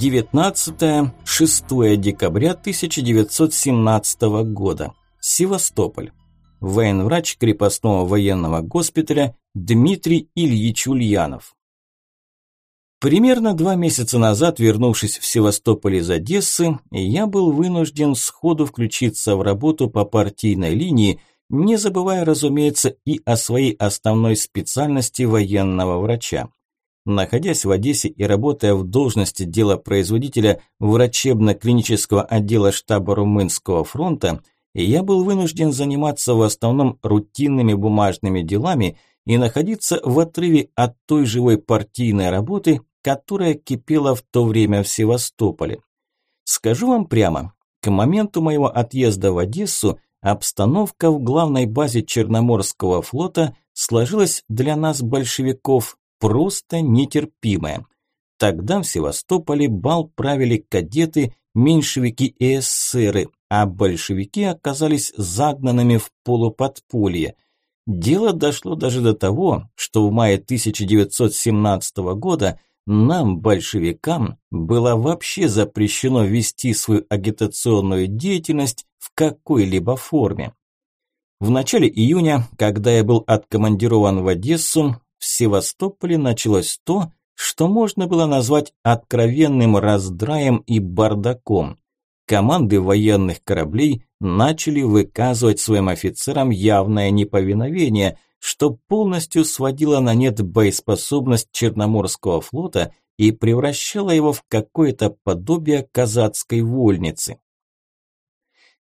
19-6 декабря 1917 года. Севастополь. Военврач крепостного военного госпиталя Дмитрий Ильич Ульянов. Примерно два месяца назад, вернувшись в Севастополь из Одессы, я был вынужден сходу включиться в работу по партийной линии, не забывая, разумеется, и о своей основной специальности военного врача. Находясь в Одессе и работая в должности делопроизводителя врачебно-клинического отдела штаба Румынского фронта, я был вынужден заниматься в основном рутинными бумажными делами и находиться в отрыве от той живой партийной работы, которая кипела в то время в Севастополе. Скажу вам прямо, к моменту моего отъезда в Одессу обстановка в главной базе Черноморского флота сложилась для нас, большевиков, просто нетерпимая. Тогда в Севастополе бал правили кадеты, меньшевики и эсеры, а большевики оказались загнанными в полуподполье – Дело дошло даже до того, что в мае 1917 года нам, большевикам, было вообще запрещено вести свою агитационную деятельность в какой-либо форме. В начале июня, когда я был откомандирован в Одессу, в Севастополе началось то, что можно было назвать откровенным раздраем и бардаком. Команды военных кораблей начали выказывать своим офицерам явное неповиновение, что полностью сводило на нет боеспособность Черноморского флота и превращало его в какое-то подобие казацкой вольницы.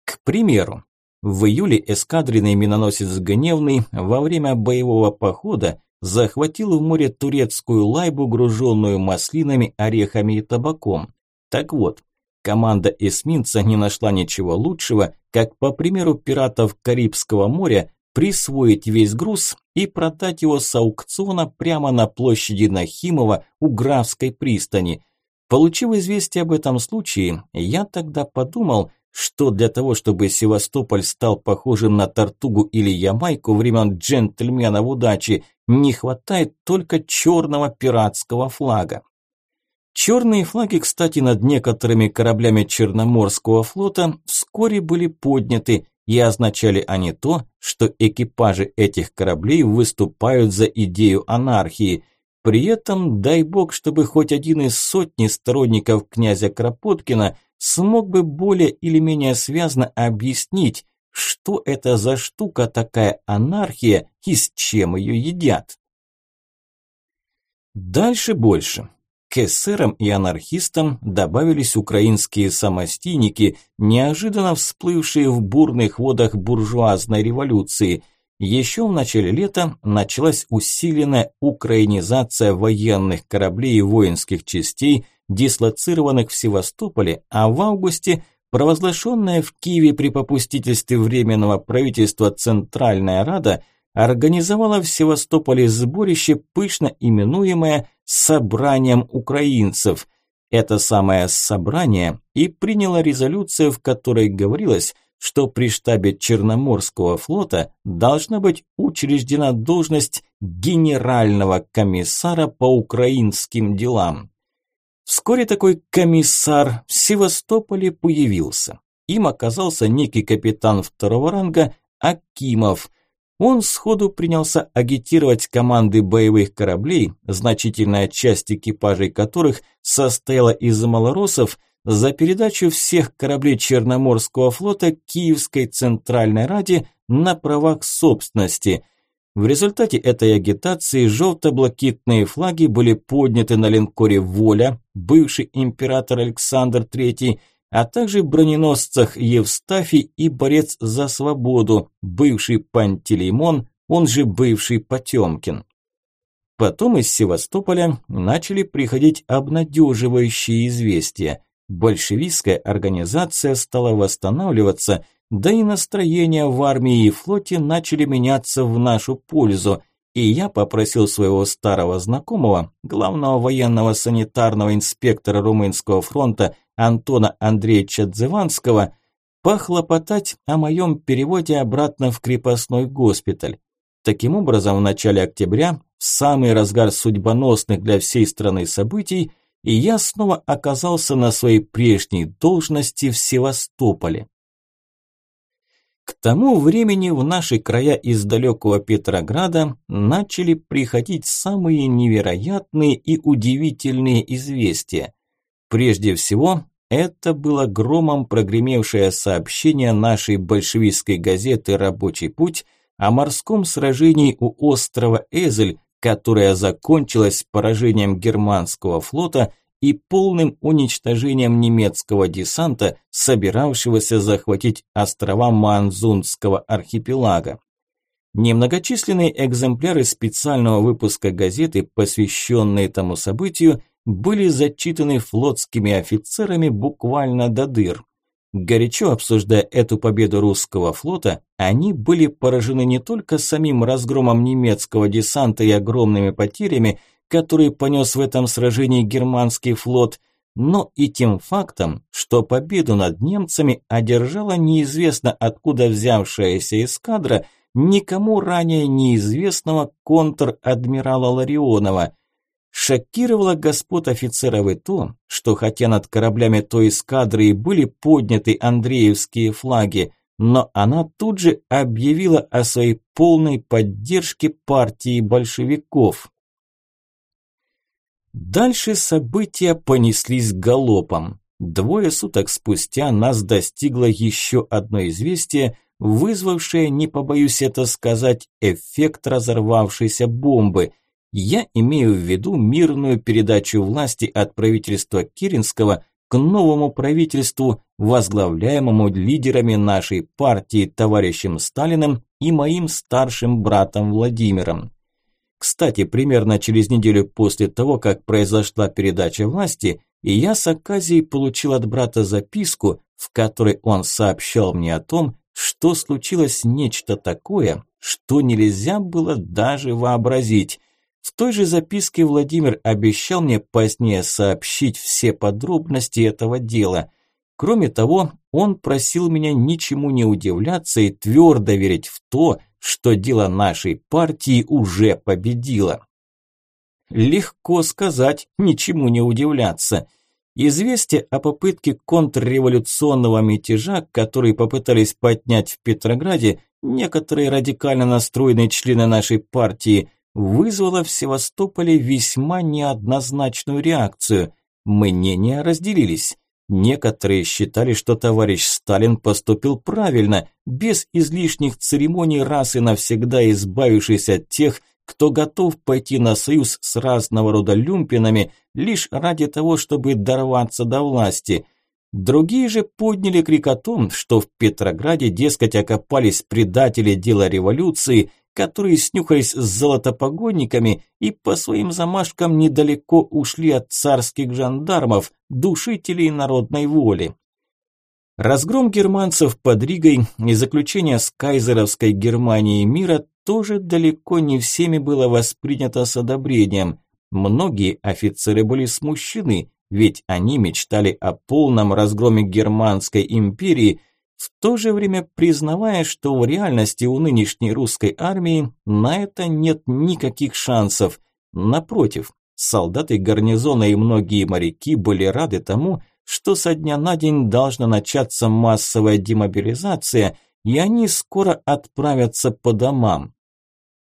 К примеру, в июле эскадренный миноносец «Гневный» во время боевого похода захватил в море турецкую лайбу, груженную маслинами, орехами и табаком. Так вот, Команда эсминца не нашла ничего лучшего, как, по примеру пиратов Карибского моря, присвоить весь груз и продать его с аукциона прямо на площади Нахимова у Графской пристани. Получив известие об этом случае, я тогда подумал, что для того, чтобы Севастополь стал похожим на Тартугу или Ямайку времен джентльменов удачи, не хватает только черного пиратского флага. Черные флаги, кстати, над некоторыми кораблями Черноморского флота вскоре были подняты, и означали они то, что экипажи этих кораблей выступают за идею анархии. При этом, дай бог, чтобы хоть один из сотни сторонников князя Кропоткина смог бы более или менее связно объяснить, что это за штука такая анархия и с чем ее едят. Дальше больше. К эсерам и анархистам добавились украинские самостийники, неожиданно всплывшие в бурных водах буржуазной революции. Еще в начале лета началась усиленная украинизация военных кораблей и воинских частей, дислоцированных в Севастополе, а в августе провозглашенная в Киеве при попустительстве Временного правительства Центральная Рада – организовала в Севастополе сборище, пышно именуемое «Собранием украинцев». Это самое собрание и приняло резолюцию, в которой говорилось, что при штабе Черноморского флота должна быть учреждена должность генерального комиссара по украинским делам. Вскоре такой комиссар в Севастополе появился. Им оказался некий капитан второго ранга Акимов, он сходу принялся агитировать команды боевых кораблей, значительная часть экипажей которых состояла из малоросов, за передачу всех кораблей Черноморского флота Киевской Центральной Раде на правах собственности. В результате этой агитации желто-блакитные флаги были подняты на линкоре «Воля», бывший император Александр III, а также броненосцах Евстафий и борец за свободу, бывший Пантелеймон, он же бывший Потемкин. Потом из Севастополя начали приходить обнадеживающие известия. Большевистская организация стала восстанавливаться, да и настроения в армии и флоте начали меняться в нашу пользу, и я попросил своего старого знакомого, главного военного санитарного инспектора Румынского фронта Антона Андреевича Дзыванского похлопотать о моем переводе обратно в крепостной госпиталь. Таким образом, в начале октября, в самый разгар судьбоносных для всей страны событий, и я снова оказался на своей прежней должности в Севастополе. К тому времени в наши края из далекого Петрограда начали приходить самые невероятные и удивительные известия. Прежде всего, это было громом прогремевшее сообщение нашей большевистской газеты «Рабочий путь» о морском сражении у острова Эзель, которое закончилось поражением германского флота и полным уничтожением немецкого десанта, собиравшегося захватить острова Манзунского архипелага. Немногочисленные экземпляры специального выпуска газеты, посвященные этому событию, были зачитаны флотскими офицерами буквально до дыр. Горячо обсуждая эту победу русского флота, они были поражены не только самим разгромом немецкого десанта и огромными потерями, которые понес в этом сражении германский флот, но и тем фактом, что победу над немцами одержала неизвестно откуда взявшаяся эскадра никому ранее неизвестного контр-адмирала Ларионова – Шокировало господ офицеров и то, что хотя над кораблями той эскадры и были подняты Андреевские флаги, но она тут же объявила о своей полной поддержке партии большевиков. Дальше события понеслись галопом. Двое суток спустя нас достигло еще одно известие, вызвавшее, не побоюсь это сказать, эффект разорвавшейся бомбы – я имею в виду мирную передачу власти от правительства Киринского к новому правительству, возглавляемому лидерами нашей партии товарищем Сталиным и моим старшим братом Владимиром. Кстати, примерно через неделю после того, как произошла передача власти, я с Аказией получил от брата записку, в которой он сообщал мне о том, что случилось нечто такое, что нельзя было даже вообразить. В той же записке Владимир обещал мне позднее сообщить все подробности этого дела. Кроме того, он просил меня ничему не удивляться и твердо верить в то, что дело нашей партии уже победило. Легко сказать, ничему не удивляться. Известие о попытке контрреволюционного мятежа, который попытались поднять в Петрограде некоторые радикально настроенные члены нашей партии, вызвало в Севастополе весьма неоднозначную реакцию. Мнения разделились. Некоторые считали, что товарищ Сталин поступил правильно, без излишних церемоний раз и навсегда избавившись от тех, кто готов пойти на союз с разного рода люмпинами лишь ради того, чтобы дорваться до власти. Другие же подняли крик о том, что в Петрограде, дескать, окопались предатели дела революции – которые снюхались с золотопогодниками и по своим замашкам недалеко ушли от царских жандармов, душителей народной воли. Разгром германцев под Ригой и заключение с кайзеровской Германией мира тоже далеко не всеми было воспринято с одобрением. Многие офицеры были смущены, ведь они мечтали о полном разгроме Германской империи – в то же время признавая, что в реальности у нынешней русской армии на это нет никаких шансов. Напротив, солдаты гарнизона и многие моряки были рады тому, что со дня на день должна начаться массовая демобилизация, и они скоро отправятся по домам.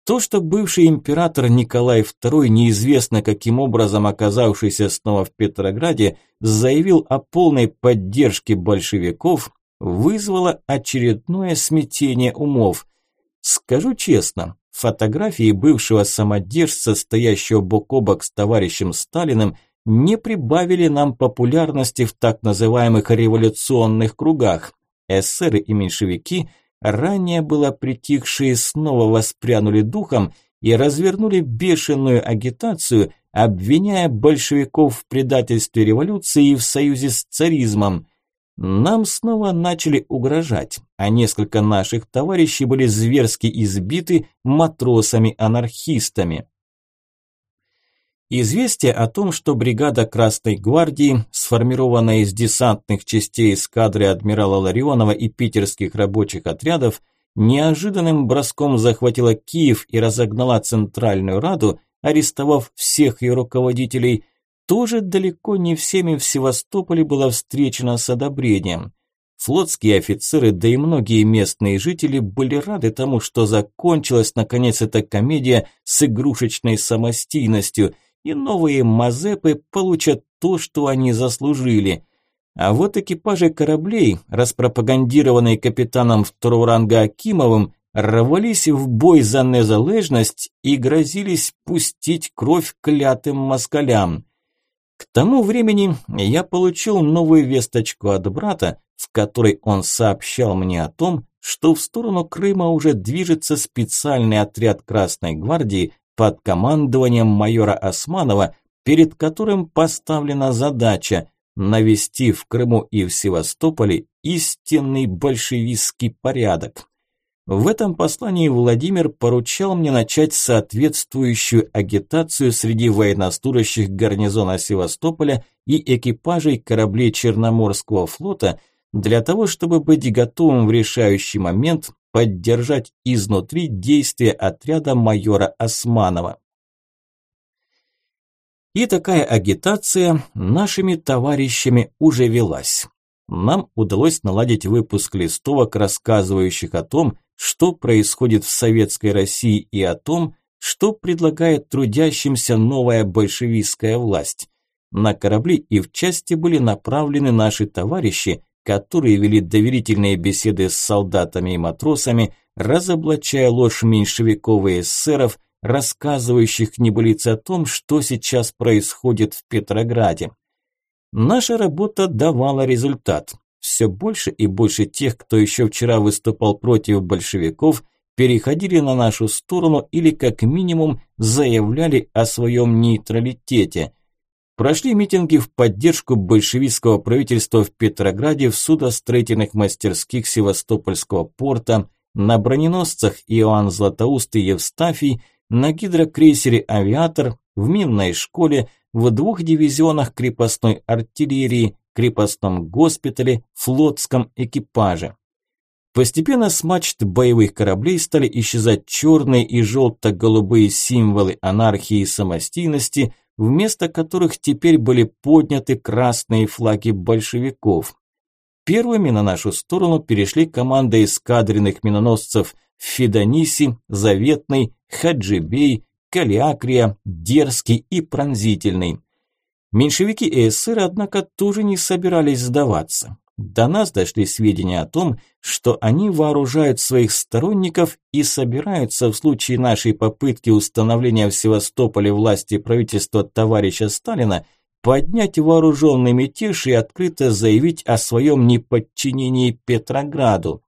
То, что бывший император Николай II, неизвестно каким образом оказавшийся снова в Петрограде, заявил о полной поддержке большевиков, вызвало очередное смятение умов. Скажу честно, фотографии бывшего самодержца, стоящего бок о бок с товарищем Сталиным, не прибавили нам популярности в так называемых революционных кругах. Эсеры и меньшевики, ранее было притихшие, снова воспрянули духом и развернули бешеную агитацию, обвиняя большевиков в предательстве революции и в союзе с царизмом. Нам снова начали угрожать, а несколько наших товарищей были зверски избиты матросами-анархистами. Известие о том, что бригада Красной Гвардии, сформированная из десантных частей эскадры адмирала Ларионова и питерских рабочих отрядов, неожиданным броском захватила Киев и разогнала Центральную Раду, арестовав всех ее руководителей, тоже далеко не всеми в Севастополе было встречено с одобрением. Флотские офицеры, да и многие местные жители были рады тому, что закончилась наконец эта комедия с игрушечной самостийностью, и новые мазепы получат то, что они заслужили. А вот экипажи кораблей, распропагандированные капитаном второго ранга Акимовым, рвались в бой за незалежность и грозились пустить кровь клятым москалям. К тому времени я получил новую весточку от брата, в которой он сообщал мне о том, что в сторону Крыма уже движется специальный отряд Красной гвардии под командованием майора Османова, перед которым поставлена задача навести в Крыму и в Севастополе истинный большевистский порядок. В этом послании Владимир поручал мне начать соответствующую агитацию среди военнослужащих гарнизона Севастополя и экипажей кораблей Черноморского флота для того, чтобы быть готовым в решающий момент поддержать изнутри действия отряда майора Османова. И такая агитация нашими товарищами уже велась. Нам удалось наладить выпуск листовок, рассказывающих о том, что происходит в Советской России и о том, что предлагает трудящимся новая большевистская власть. На корабли и в части были направлены наши товарищи, которые вели доверительные беседы с солдатами и матросами, разоблачая ложь меньшевиков и эсеров, рассказывающих небылицы о том, что сейчас происходит в Петрограде. Наша работа давала результат. Все больше и больше тех, кто еще вчера выступал против большевиков, переходили на нашу сторону или как минимум заявляли о своем нейтралитете. Прошли митинги в поддержку большевистского правительства в Петрограде в судостроительных мастерских Севастопольского порта, на броненосцах Иоанн Златоуст и Евстафий, на гидрокрейсере «Авиатор», в минной школе, в двух дивизионах крепостной артиллерии, крепостном госпитале, флотском экипаже. Постепенно с мачт боевых кораблей стали исчезать черные и желто-голубые символы анархии и самостийности, вместо которых теперь были подняты красные флаги большевиков. Первыми на нашу сторону перешли команды эскадренных миноносцев Федониси, Заветный, Хаджибей, Калиакрия, Дерзкий и Пронзительный. Меньшевики и эсеры, однако, тоже не собирались сдаваться. До нас дошли сведения о том, что они вооружают своих сторонников и собираются в случае нашей попытки установления в Севастополе власти правительства товарища Сталина поднять вооруженный мятеж и открыто заявить о своем неподчинении Петрограду.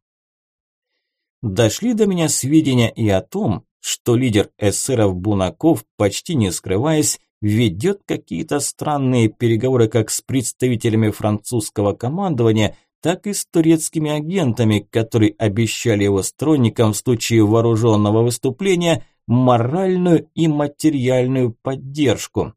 Дошли до меня сведения и о том, что лидер эсеров Бунаков, почти не скрываясь, ведет какие-то странные переговоры как с представителями французского командования, так и с турецкими агентами, которые обещали его сторонникам в случае вооруженного выступления моральную и материальную поддержку.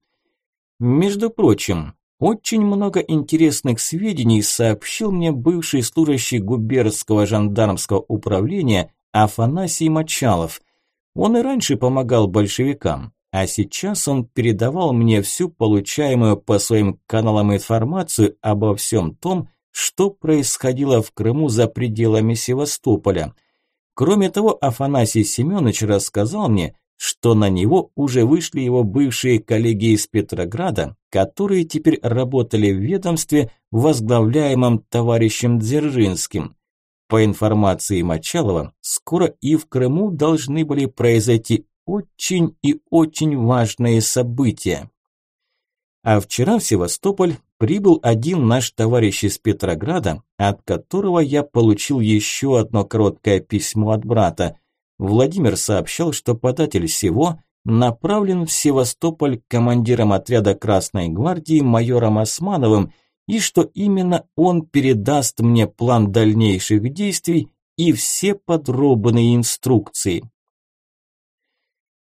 Между прочим, очень много интересных сведений сообщил мне бывший служащий губернского жандармского управления Афанасий Мочалов. Он и раньше помогал большевикам, а сейчас он передавал мне всю получаемую по своим каналам информацию обо всем том, что происходило в Крыму за пределами Севастополя. Кроме того, Афанасий Семенович рассказал мне, что на него уже вышли его бывшие коллеги из Петрограда, которые теперь работали в ведомстве, возглавляемом товарищем Дзержинским. По информации Мочалова, скоро и в Крыму должны были произойти очень и очень важное событие. А вчера в Севастополь прибыл один наш товарищ из Петрограда, от которого я получил еще одно короткое письмо от брата. Владимир сообщал, что податель всего направлен в Севастополь командиром отряда Красной гвардии майором Османовым, и что именно он передаст мне план дальнейших действий и все подробные инструкции.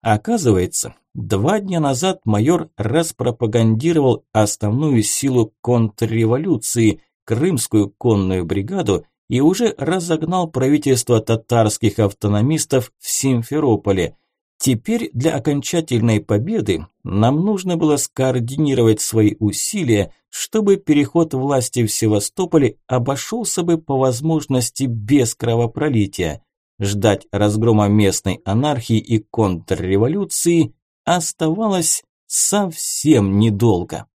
Оказывается, два дня назад майор распропагандировал основную силу контрреволюции, Крымскую конную бригаду, и уже разогнал правительство татарских автономистов в Симферополе. Теперь для окончательной победы нам нужно было скоординировать свои усилия, чтобы переход власти в Севастополе обошелся бы по возможности без кровопролития. Ждать разгрома местной анархии и контрреволюции оставалось совсем недолго.